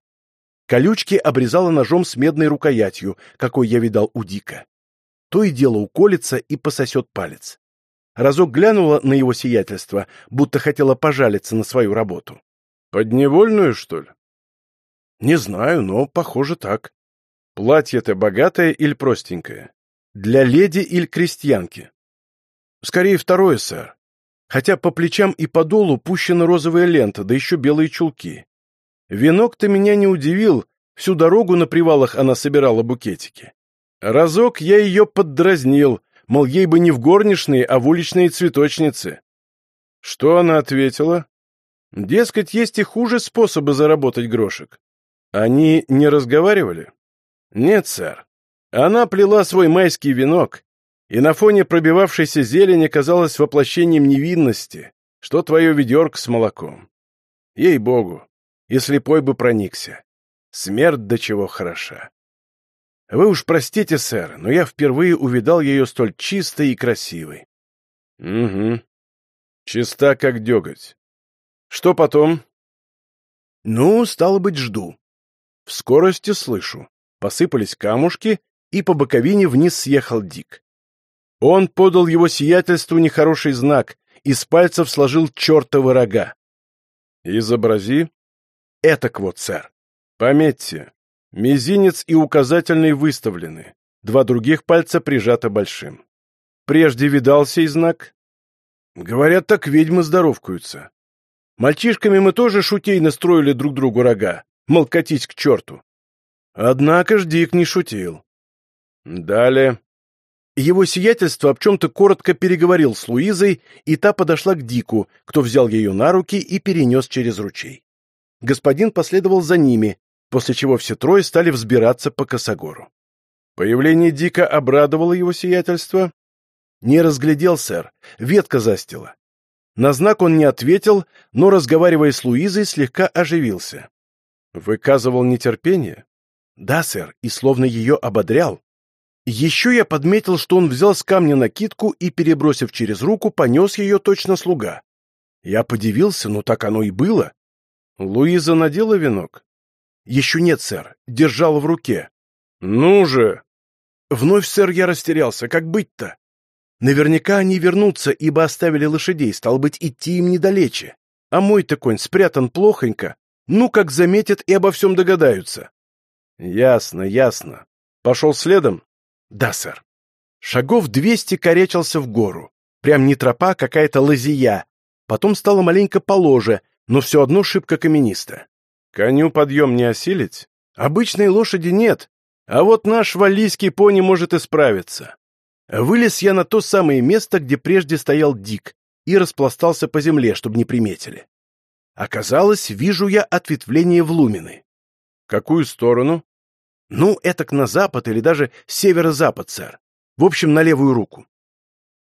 Колючки обрезала ножом с медной рукоятью, какой я видал у Дика. то и дело уколется и пососет палец. Разок глянула на его сиятельство, будто хотела пожалиться на свою работу. Подневольную, что ли? Не знаю, но похоже так. Платье-то богатое или простенькое? Для леди или крестьянки? Скорее второе, сэр. Хотя по плечам и по долу пущена розовая лента, да еще белые чулки. Венок-то меня не удивил, всю дорогу на привалах она собирала букетики. Разок я ее поддразнил, мол, ей бы не в горничные, а в уличные цветочницы. Что она ответила? Дескать, есть и хуже способы заработать грошек. Они не разговаривали? Нет, сэр. Она плела свой майский венок, и на фоне пробивавшейся зелени казалась воплощением невинности, что твое ведерко с молоком. Ей-богу, и слепой бы проникся. Смерть до чего хороша. Вы уж простите, сэр, но я впервые увидал ее столь чистой и красивой. Угу. Чиста, как деготь. Что потом? Ну, стало быть, жду. В скорости слышу. Посыпались камушки, и по боковине вниз съехал Дик. Он подал его сиятельству нехороший знак, из пальцев сложил чертовы рога. «Изобрази». «Этак вот, сэр». «Пометьте, мизинец и указательный выставлены, два других пальца прижаты большим. Прежде видал сей знак?» «Говорят, так ведьмы здоровкаются. Мальчишками мы тоже шутей настроили друг другу рога, мол, катись к черту. Однако ж Дик не шутил. Далее. Его сиятельство об чем-то коротко переговорил с Луизой, и та подошла к Дику, кто взял ее на руки и перенес через ручей. Господин последовал за ними, после чего все трое стали взбираться по косогору. Появление Дика обрадовало его сиятельство? Не разглядел, сэр, ветка застила. На знак он не ответил, но, разговаривая с Луизой, слегка оживился. Выказывал нетерпение? Да, сэр, и словно ее ободрял. Еще я подметил, что он взял с камня накидку и, перебросив через руку, понес ее точно слуга. Я подивился, но так оно и было. Луиза надела венок? Еще нет, сэр, держал в руке. Ну же! Вновь, сэр, я растерялся, как быть-то? Наверняка они вернутся, ибо оставили лошадей, стал быть, идти им недалече. А мой-то конь спрятан плохонько. Ну, как заметят и обо всем догадаются. Ясно, ясно. Пошел следом? Да, сэр. Шагов двести корячился в гору. Прям не тропа, а какая-то лазия. Потом стало маленько положе, но все одно шибко каменисто. Коню подъем не осилить? Обычной лошади нет, а вот наш валлийский пони может исправиться. Вылез я на то самое место, где прежде стоял Дик, и распластался по земле, чтобы не приметили. Оказалось, вижу я ответвление в Лумины. Какую сторону? Ну, этак на запад или даже северо-запад, сэр. В общем, на левую руку.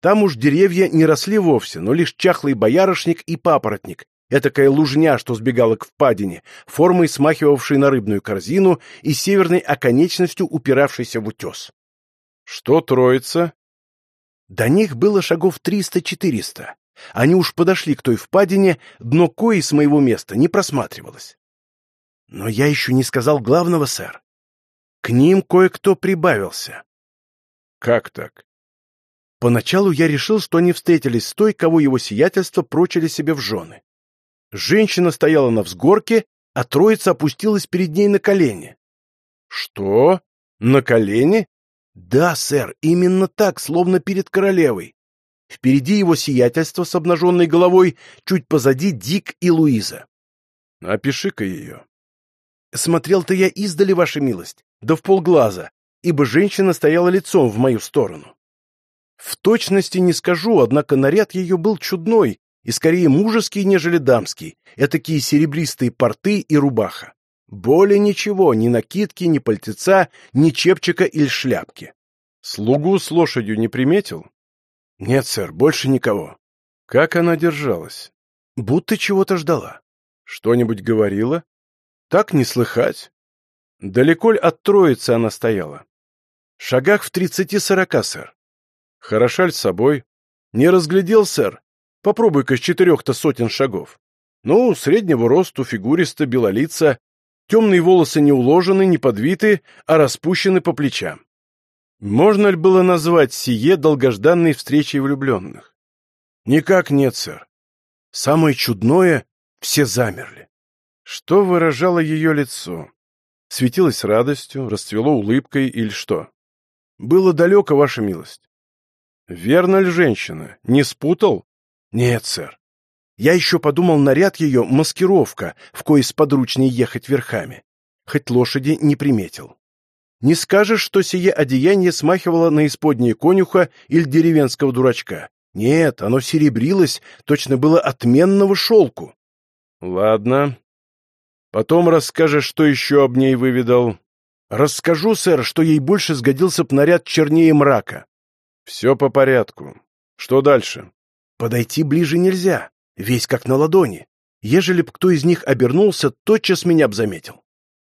Там уж деревья не росли вовсе, но лишь чахлый боярышник и папоротник, этакая лужня, что сбегала к впадине, формой смахивавшей на рыбную корзину и северной оконечностью упиравшейся в утес. Что троица? До них было шагов триста-четыреста. Они уж подошли к той впадине, дно кои с моего места не просматривалось. Но я еще не сказал главного, сэр. К ним кое-кто прибавился. Как так? Поначалу я решил, что они встретились с той, кого его сиятельство прочили себе в жены. Женщина стояла на взгорке, а троица опустилась перед ней на колени. Что? На колени? Да, сэр, именно так, словно перед королевой. Впереди его сиятельство с обнаженной головой, чуть позади Дик и Луиза. Опиши-ка ее. Смотрел-то я издали, ваша милость, да в полглаза, ибо женщина стояла лицом в мою сторону. В точности не скажу, однако наряд ее был чудной и скорее мужеский, нежели дамский, этакие серебристые порты и рубаха. Более ничего, ни накидки, ни пальтеца, ни чепчика или шляпки. Слугу с лошадью не приметил? Нет, сэр, больше никого. Как она держалась? Будто чего-то ждала. Что-нибудь говорила? Так не слыхать. Далеко ли от троицы она стояла? Шагах в тридцати-сорока, сэр. Хороша ли собой? Не разглядел, сэр. Попробуй-ка с четырех-то сотен шагов. Ну, среднего росту, фигуриста, белолица. Темные волосы не уложены, не подвиты, а распущены по плечам. Можно ли было назвать сие долгожданной встречей влюбленных? Никак нет, сэр. Самое чудное — все замерли. Что выражало ее лицо? Светилось радостью, расцвело улыбкой или что? Было далеко, ваша милость. Верно ли женщина? Не спутал? Нет, сэр. Я еще подумал, наряд ее — маскировка, в кое сподручнее ехать верхами. Хоть лошади не приметил. Не скажешь, что сие одеяние смахивало на исподнее конюха или деревенского дурачка. Нет, оно серебрилось, точно было отменного шелку. Ладно. Потом расскажешь, что еще об ней выведал. Расскажу, сэр, что ей больше сгодился б наряд чернее мрака. Все по порядку. Что дальше? Подойти ближе нельзя, весь как на ладони. Ежели б кто из них обернулся, тотчас меня б заметил.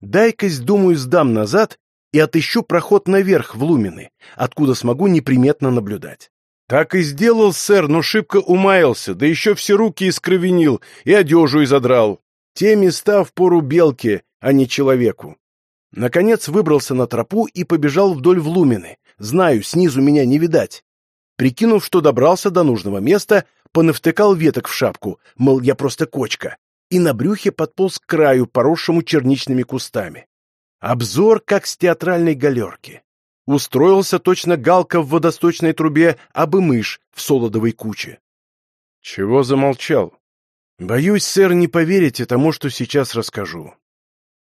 Дай-кась, думаю, сдам назад и отыщу проход наверх в Лумины, откуда смогу неприметно наблюдать. Так и сделал, сэр, но шибко умаялся, да еще все руки искровенил и одежу изодрал. Те места в пору белке, а не человеку. Наконец выбрался на тропу и побежал вдоль Влумины. Знаю, снизу меня не видать. Прикинув, что добрался до нужного места, понавтыкал веток в шапку, мол, я просто кочка, и на брюхе подполз к краю, поросшему черничными кустами. Обзор, как с театральной галерки устроился точно галка в водосточной трубе, а бы мышь в солодовой куче. Чего замолчал? Боюсь, сэр, не поверите тому, что сейчас расскажу.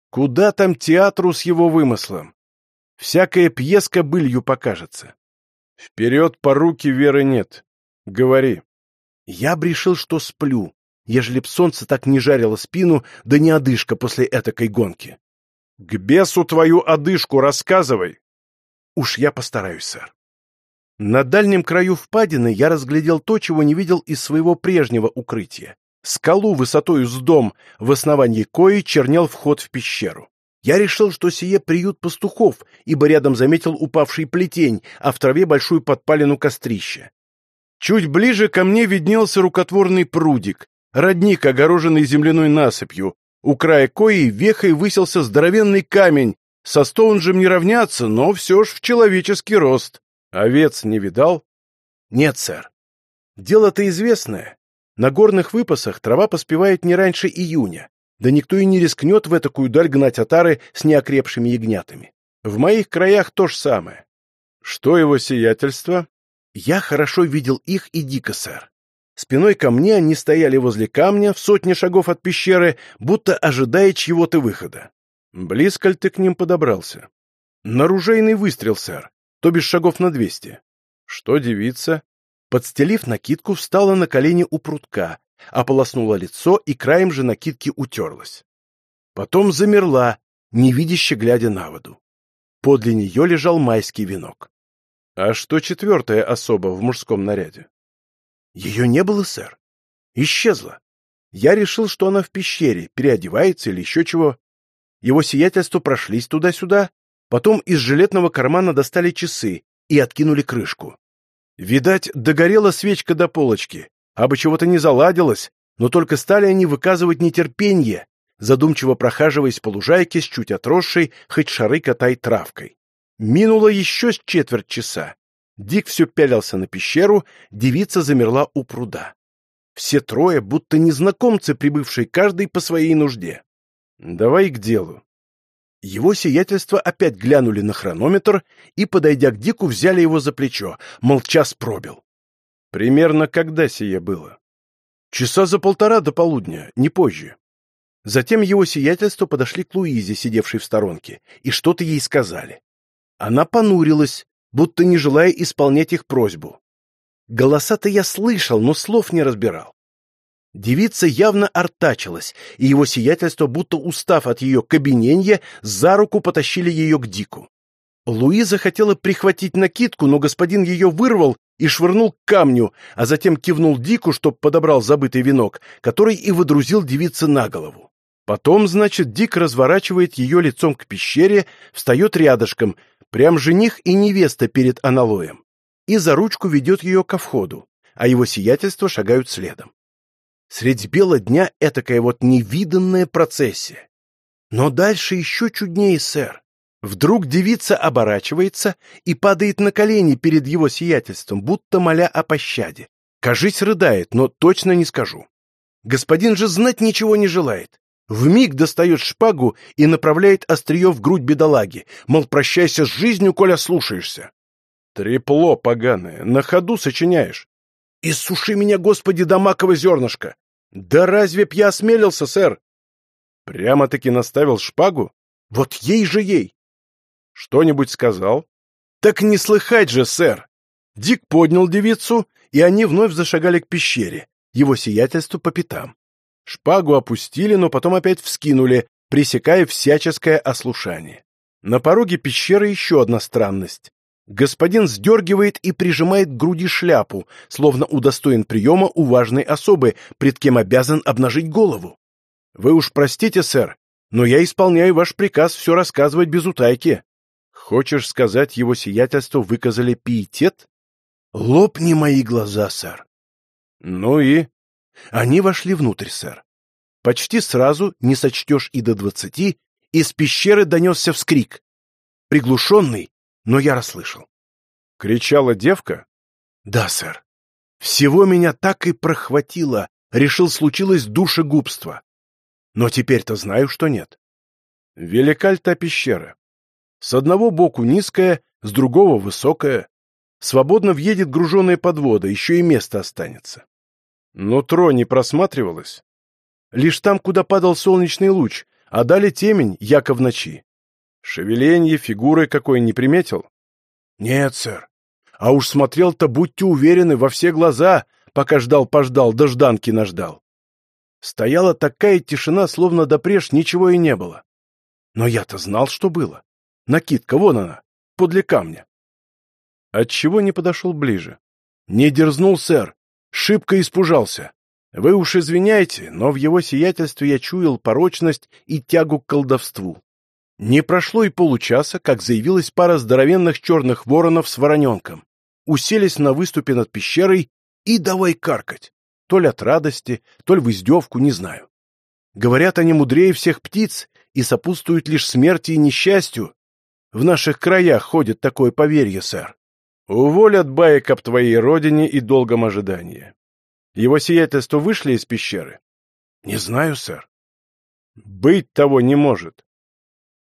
Куда там театру с его вымыслом? Всякая пьеска былью покажется. Вперед по руки веры нет. Говори. Я б решил, что сплю, ежели б солнце так не жарило спину, да не одышка после этакой гонки. К бесу твою одышку рассказывай. Уж я постараюсь, сэр. На дальнем краю впадины я разглядел то, чего не видел из своего прежнего укрытия. Скалу высотою с дом, в основании кои чернел вход в пещеру. Я решил, что сие приют пастухов, ибо рядом заметил упавший плетень, а в траве большую подпалину кострища. Чуть ближе ко мне виднелся рукотворный прудик, родник, огороженный земляной насыпью, у края кои вехой высился здоровенный камень, со Стоунджем не равняться, но все ж в человеческий рост. Овец не видал? Нет, сэр. Дело-то известное. На горных выпасах трава поспевает не раньше июня. Да никто и не рискнет в этакую даль гнать отары с неокрепшими ягнятами. В моих краях то же самое. Что его сиятельство? Я хорошо видел их и дико, сэр. Спиной ко мне они стояли возле камня в сотне шагов от пещеры, будто ожидая чьего-то выхода. Близко ли ты к ним подобрался? Наружейный выстрел, сэр, то без шагов на двести. Что девица? Подстелив накидку, встала на колени у прутка, ополоснула лицо и краем же накидки утерлась. Потом замерла, невидяще глядя на воду. Подле нее лежал майский венок. А что четвертая особа в мужском наряде? Ее не было, сэр. Исчезла. Я решил, что она в пещере, переодевается или еще чего. Его сиятельство прошлись туда-сюда, потом из жилетного кармана достали часы и откинули крышку. Видать, догорела свечка до полочки, а бы чего-то не заладилось, но только стали они выказывать нетерпение, задумчиво прохаживаясь по лужайке с чуть отросшей, хоть шары катай травкой. Минуло еще с четверть часа. Дик все пялился на пещеру, девица замерла у пруда. Все трое, будто незнакомцы, прибывшие каждый по своей нужде. Давай к делу. Его сиятельство опять глянули на хронометр и, подойдя к Дику, взяли его за плечо, мол, час пробил. Примерно когда сие было? Часа за полтора до полудня, не позже. Затем его сиятельство подошли к Луизе, сидевшей в сторонке, и что-то ей сказали. Она понурилась, будто не желая исполнять их просьбу. Голоса-то я слышал, но слов не разбирал. Девица явно артачилась, и его сиятельство, будто устав от ее кабиненья, за руку потащили ее к Дику. Луиза хотела прихватить накидку, но господин ее вырвал и швырнул к камню, а затем кивнул Дику, чтоб подобрал забытый венок, который и выдрузил девице на голову. Потом, значит, Дик разворачивает ее лицом к пещере, встает рядышком, прям жених и невеста перед аналоем, и за ручку ведет ее ко входу, а его сиятельство шагают следом. Средь бела дня этакая вот невиданная процессия. Но дальше еще чуднее, сэр. Вдруг девица оборачивается и падает на колени перед его сиятельством, будто моля о пощаде. Кажись, рыдает, но точно не скажу. Господин же знать ничего не желает. Вмиг достает шпагу и направляет острие в грудь бедолаги, мол, прощайся с жизнью, коля слушаешься. Трепло поганое, на ходу сочиняешь. Иссуши меня, Господи, до маково зернышко! Да разве б я осмелился, сэр? Прямо-таки наставил шпагу? Вот ей же ей! Что-нибудь сказал? Так не слыхать же, сэр! Дик поднял девицу, и они вновь зашагали к пещере, его сиятельству по пятам. Шпагу опустили, но потом опять вскинули, пресекая всяческое ослушание. На пороге пещеры еще одна странность. Господин сдергивает и прижимает к груди шляпу, словно удостоен приема у важной особы, пред кем обязан обнажить голову. Вы уж простите, сэр, но я исполняю ваш приказ все рассказывать без утайки. Хочешь сказать, его сиятельство выказали пиетет? Лопни мои глаза, сэр. Ну и? Они вошли внутрь, сэр. Почти сразу, не сочтешь и до двадцати, из пещеры донесся вскрик. Приглушенный, но я расслышал. Кричала девка? Да, сэр. Всего меня так и прохватило, решил, случилось душегубство. Но теперь-то знаю, что нет. Велика та пещера. С одного боку низкая, с другого высокая. Свободно въедет груженая подвода, еще и место останется. Нутро не просматривалось. Лишь там, куда падал солнечный луч, а дали темень, яко в ночи. Шевеленье, фигуры какой не приметил? Нет, сэр. А уж смотрел-то, будьте уверены, во все глаза, пока ждал-пождал, да жданки наждал. Стояла такая тишина, словно допреж ничего и не было. Но я-то знал, что было. Накидка, вон она, подле камня. Отчего не подошел ближе? Не дерзнул, сэр. Шибко испужался. Вы уж извиняйте, но в его сиятельстве я чуял порочность и тягу к колдовству. Не прошло и получаса, как заявилась пара здоровенных черных воронов с вороненком. Уселись на выступе над пещерой и давай каркать. То ли от радости, то ли в издевку, не знаю. Говорят, они мудрее всех птиц и сопутствуют лишь смерти и несчастью. В наших краях ходит такое поверье, сэр. Уволят баек об твоей родине и долгом ожидании. Его сиятельство вышли из пещеры? Не знаю, сэр. Быть того не может.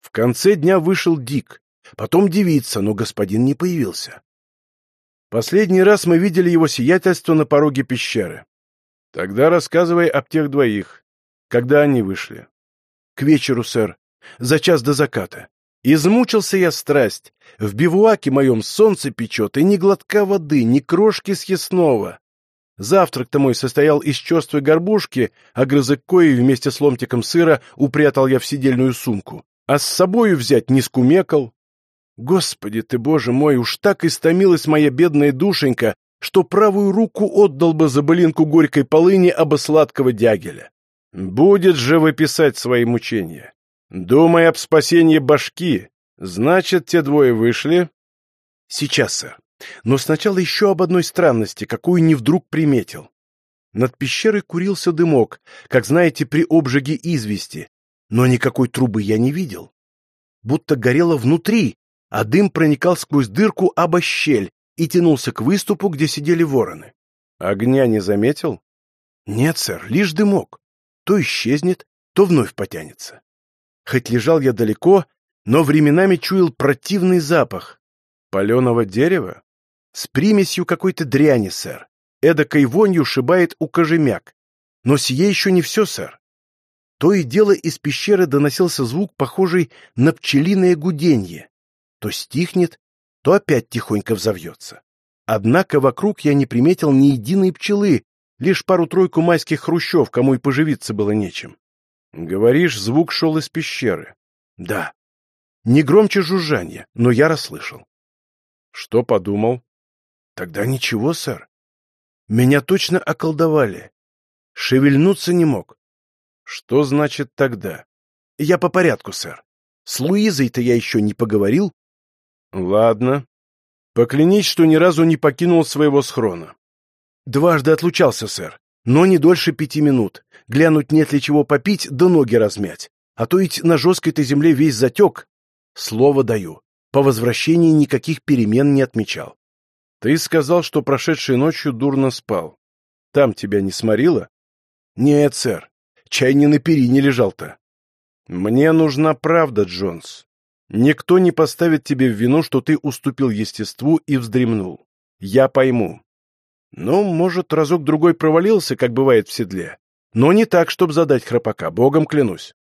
В конце дня вышел Дик, потом девица, но господин не появился. Последний раз мы видели его сиятельство на пороге пещеры. Тогда рассказывай об тех двоих, когда они вышли. К вечеру, сэр, за час до заката. Измучился я страсть. В бивуаке моем солнце печет, и ни глотка воды, ни крошки съестного. Завтрак-то мой состоял из черствой горбушки, а грызок кои вместе с ломтиком сыра упрятал я в сидельную сумку. А с собою взять не скумекал. Господи ты, боже мой, уж так истомилась моя бедная душенька, что правую руку отдал бы за былинку горькой полыни оба сладкого дягеля. Будет же выписать свои мучения. Думай об спасении башки. Значит, те двое вышли? Сейчас, сэр. Но сначала еще об одной странности, какую не вдруг приметил. Над пещерой курился дымок, как знаете, при обжиге извести, но никакой трубы я не видел. Будто горело внутри, а дым проникал сквозь дырку обо щель и тянулся к выступу, где сидели вороны. Огня не заметил? Нет, сэр, лишь дымок. То исчезнет, то вновь потянется. Хоть лежал я далеко, но временами чуял противный запах. Паленого дерева? С примесью какой-то дряни, сэр. Эдакой вонью шибает у кожемяк. Но сие еще не все, сэр. То и дело из пещеры доносился звук, похожий на пчелиное гуденье. То стихнет, то опять тихонько взовьется. Однако вокруг я не приметил ни единой пчелы, лишь пару-тройку майских хрущев, кому и поживиться было нечем. Говоришь, звук шел из пещеры. Да. Не громче жужжания, но я расслышал. Что подумал? Тогда ничего, сэр. Меня точно околдовали. Шевельнуться не мог. Что значит тогда? Я по порядку, сэр. С Луизой-то я еще не поговорил. Ладно. Поклянись, что ни разу не покинул своего схрона. Дважды отлучался, сэр но не дольше пяти минут. Глянуть нет ли чего попить, да ноги размять. А то ведь на жесткой-то земле весь затек. Слово даю. По возвращении никаких перемен не отмечал. Ты сказал, что прошедшей ночью дурно спал. Там тебя не сморило? Нет, сэр. Чай не на перине лежал-то. Мне нужна правда, Джонс. Никто не поставит тебе в вину, что ты уступил естеству и вздремнул. Я пойму. Ну, может, разок-другой провалился, как бывает в седле. Но не так, чтобы задать храпака, богом клянусь.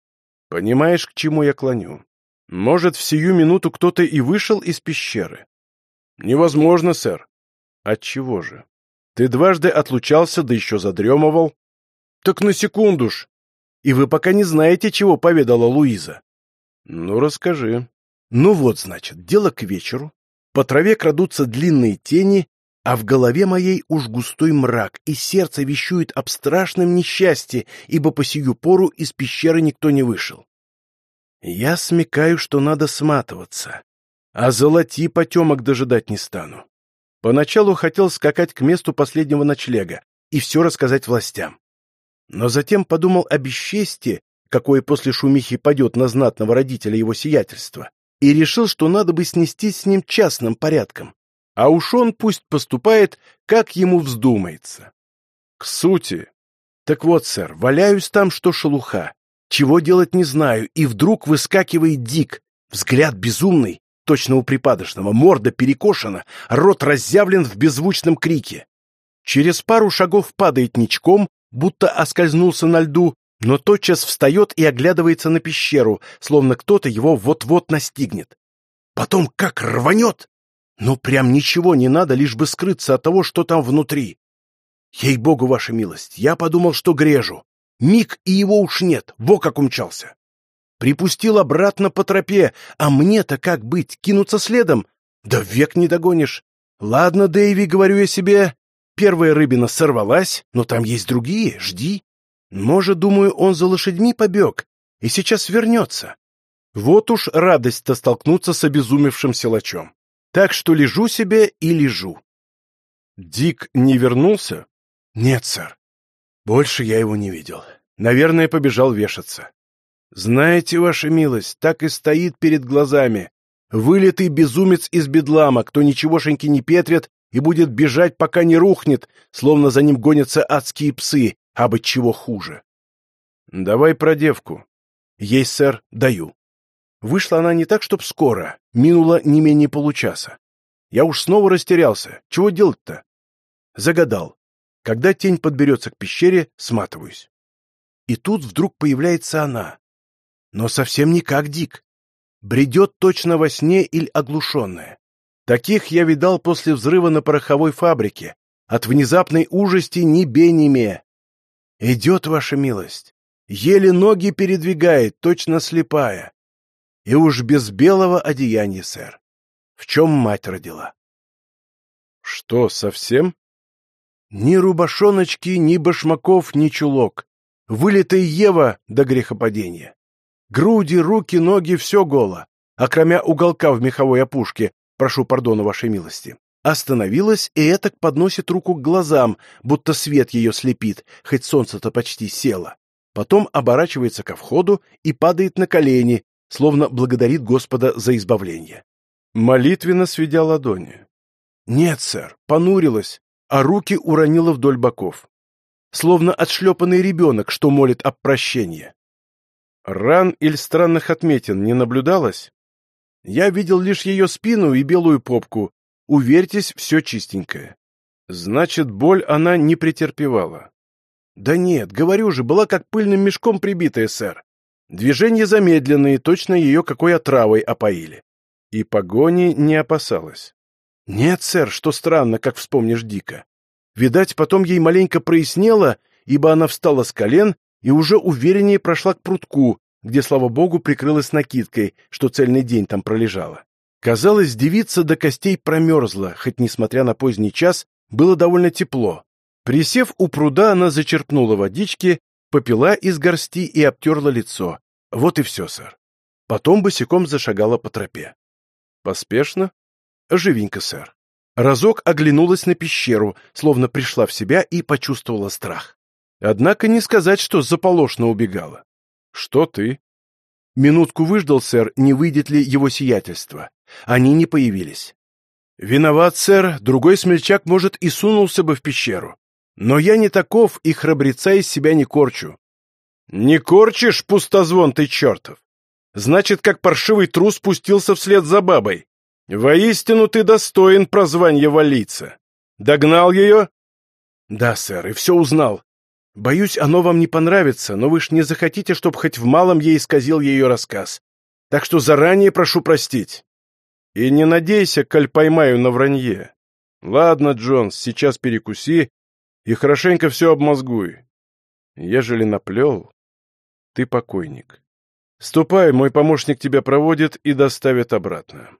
Понимаешь, к чему я клоню? Может, в сию минуту кто-то и вышел из пещеры? Невозможно, сэр. Отчего же? Ты дважды отлучался, да еще задремывал. Так на секунду ж. И вы пока не знаете, чего поведала Луиза. Ну, расскажи. Ну вот, значит, дело к вечеру. По траве крадутся длинные тени, а в голове моей уж густой мрак, и сердце вещует об страшном несчастье, ибо по сию пору из пещеры никто не вышел. Я смекаю, что надо сматываться, а золоти потемок дожидать не стану. Поначалу хотел скакать к месту последнего ночлега и все рассказать властям. Но затем подумал о бесчестии, какое после шумихи падет на знатного родителя его сиятельства, и решил, что надо бы снестись с ним частным порядком, а уж он пусть поступает, как ему вздумается. К сути. Так вот, сэр, валяюсь там, что шелуха. Чего делать не знаю, и вдруг выскакивает Дик. Взгляд безумный, точно у припадочного, морда перекошена, рот разъявлен в беззвучном крике. Через пару шагов падает ничком, будто оскользнулся на льду, но тотчас встает и оглядывается на пещеру, словно кто-то его вот-вот настигнет. Потом как рванет! Ну, прям ничего не надо, лишь бы скрыться от того, что там внутри. Ей-богу, ваша милость, я подумал, что грежу. Миг, и его уж нет, во как умчался. Припустил обратно по тропе, а мне-то как быть, кинуться следом? Да век не догонишь. Ладно, Дэйви, говорю я себе, первая рыбина сорвалась, но там есть другие, жди. Может, думаю, он за лошадьми побег и сейчас вернется. Вот уж радость-то столкнуться с обезумевшим силачом. Так что лежу себе и лежу. Дик не вернулся? Нет, сэр. Больше я его не видел. Наверное, побежал вешаться. Знаете, ваша милость, так и стоит перед глазами. Вылитый безумец из бедлама, кто ничегошеньки не петрит и будет бежать, пока не рухнет, словно за ним гонятся адские псы, а быть чего хуже. Давай про девку. Есть, сэр, даю. Вышла она не так, чтоб скоро, минуло не менее получаса. Я уж снова растерялся. Чего делать-то? Загадал. Когда тень подберется к пещере, сматываюсь. И тут вдруг появляется она. Но совсем не как Дик. Бредет точно во сне или оглушенная. Таких я видал после взрыва на пороховой фабрике. От внезапной ужасти ни бе, ни ме. Идет, ваша милость. Еле ноги передвигает, точно слепая. И уж без белого одеяния, сэр. В чем мать родила? Что, совсем? Ни рубашоночки, ни башмаков, ни чулок. Вылитая Ева до грехопадения. Груди, руки, ноги — все голо. А кроме уголка в меховой опушке, прошу пардона вашей милости, остановилась и этак подносит руку к глазам, будто свет ее слепит, хоть солнце-то почти село. Потом оборачивается ко входу и падает на колени, словно благодарит Господа за избавление. Молитвенно сведя ладони. Нет, сэр, понурилась, а руки уронила вдоль боков. Словно отшлепанный ребенок, что молит об прощении. Ран или странных отметин не наблюдалось? Я видел лишь ее спину и белую попку. Уверьтесь, все чистенькое. Значит, боль она не претерпевала. Да нет, говорю же, была как пыльным мешком прибитая, сэр. Движения замедленные, точно ее какой отравой опоили. И погони не опасалась. Нет, сэр, что странно, как вспомнишь дико. Видать, потом ей маленько прояснело, ибо она встала с колен и уже увереннее прошла к прутку, где, слава богу, прикрылась накидкой, что цельный день там пролежала. Казалось, девица до костей промерзла, хоть, несмотря на поздний час, было довольно тепло. Присев у пруда, она зачерпнула водички попила из горсти и обтерла лицо. Вот и все, сэр. Потом босиком зашагала по тропе. Поспешно? Живенько, сэр. Разок оглянулась на пещеру, словно пришла в себя и почувствовала страх. Однако не сказать, что заполошно убегала. Что ты? Минутку выждал, сэр, не выйдет ли его сиятельство. Они не появились. Виноват, сэр, другой смельчак, может, и сунулся бы в пещеру. Но я не таков и храбреца из себя не корчу. Не корчишь, пустозвон ты чертов! Значит, как паршивый трус спустился вслед за бабой. Воистину ты достоин прозвания валийца. Догнал ее? Да, сэр, и все узнал. Боюсь, оно вам не понравится, но вы ж не захотите, чтобы хоть в малом ей исказил ее рассказ. Так что заранее прошу простить. И не надейся, коль поймаю на вранье. Ладно, Джонс, сейчас перекуси и хорошенько все обмозгуй. Ежели наплел, ты покойник. Ступай, мой помощник тебя проводит и доставит обратно.